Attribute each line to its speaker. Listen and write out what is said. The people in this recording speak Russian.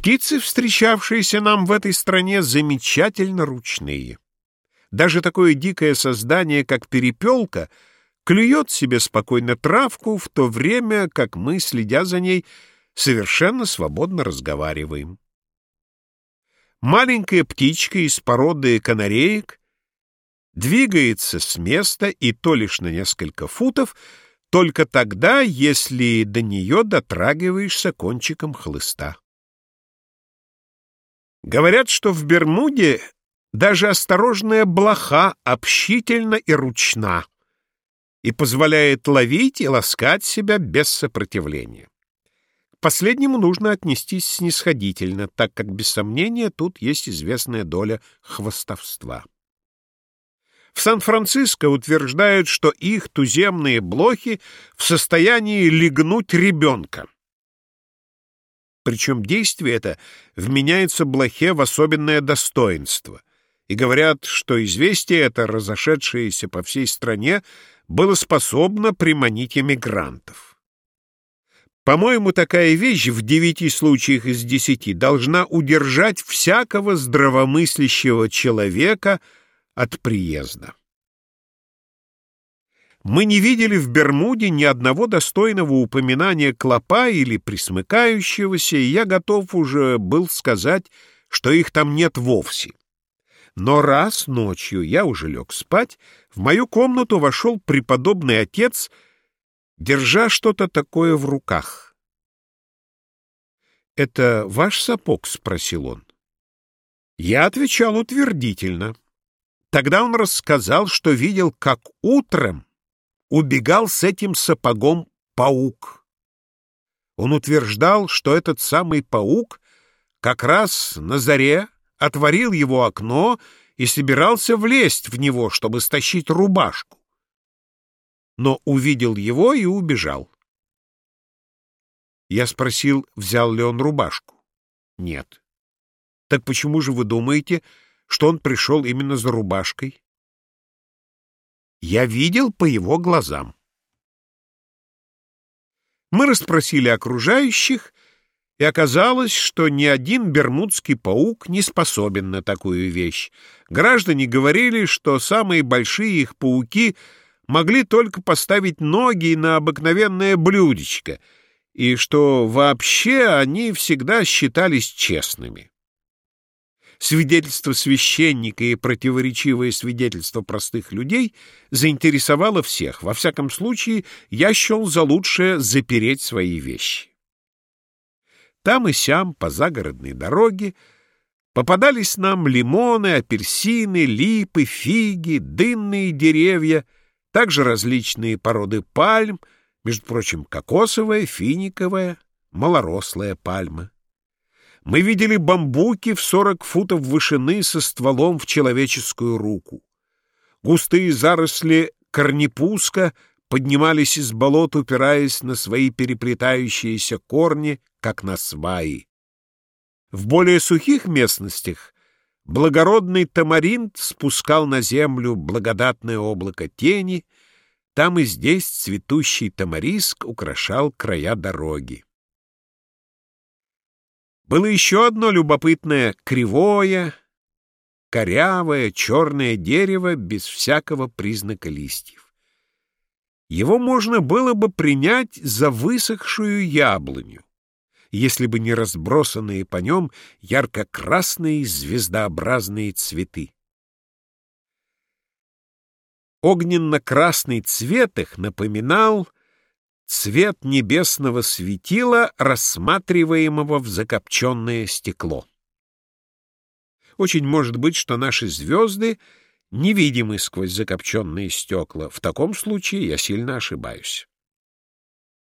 Speaker 1: Птицы, встречавшиеся нам в этой стране, замечательно ручные. Даже такое дикое создание, как перепелка, клюет себе спокойно травку, в то время как мы, следя за ней, совершенно свободно разговариваем. Маленькая птичка из породы канареек двигается с места и то лишь на несколько футов, только тогда, если до нее дотрагиваешься кончиком хлыста. Говорят, что в Бермуде даже осторожная блоха общительна и ручна и позволяет ловить и ласкать себя без сопротивления. К последнему нужно отнестись снисходительно, так как, без сомнения, тут есть известная доля хвостовства. В Сан-Франциско утверждают, что их туземные блохи в состоянии легнуть ребенка. Причем действие это вменяется блохе в особенное достоинство. И говорят, что известие это, разошедшееся по всей стране, было способно приманить эмигрантов. По-моему, такая вещь в девяти случаях из десяти должна удержать всякого здравомыслящего человека от приезда. Мы не видели в Бермуде ни одного достойного упоминания клопа или присмыкающегося, и я готов уже был сказать, что их там нет вовсе. Но раз ночью я уже лег спать, в мою комнату вошел преподобный отец, держа что-то такое в руках. «Это ваш сапог?» — спросил он. Я отвечал утвердительно. Тогда он рассказал, что видел, как утром убегал с этим сапогом паук. Он утверждал, что этот самый паук как раз на заре отворил его окно и собирался влезть в него, чтобы стащить рубашку. Но увидел его и убежал. Я спросил, взял ли он рубашку. Нет. Так почему же вы думаете, что он пришел именно за рубашкой? Я видел по его глазам. Мы расспросили окружающих, и оказалось, что ни один бермудский паук не способен на такую вещь. Граждане говорили, что самые большие их пауки могли только поставить ноги на обыкновенное блюдечко, и что вообще они всегда считались честными. Свидетельство священника и противоречивое свидетельство простых людей заинтересовало всех. Во всяком случае, я счел за лучшее запереть свои вещи. Там и сям, по загородной дороге, попадались нам лимоны, апельсины, липы, фиги, дынные деревья, также различные породы пальм, между прочим, кокосовая, финиковая, малорослая пальма. Мы видели бамбуки в сорок футов вышины со стволом в человеческую руку. Густые заросли корнепуска поднимались из болот, упираясь на свои переплетающиеся корни, как на сваи. В более сухих местностях благородный тамаринт спускал на землю благодатное облако тени, там и здесь цветущий тамариск украшал края дороги. Было еще одно любопытное кривое, корявое, черное дерево без всякого признака листьев. Его можно было бы принять за высохшую яблоню, если бы не разбросанные по нем ярко-красные звездообразные цветы. Огненно-красный цвет их напоминал цвет небесного светила, рассматриваемого в закопченное стекло. Очень может быть, что наши звезды невидимы сквозь закопченные стекла. В таком случае я сильно ошибаюсь.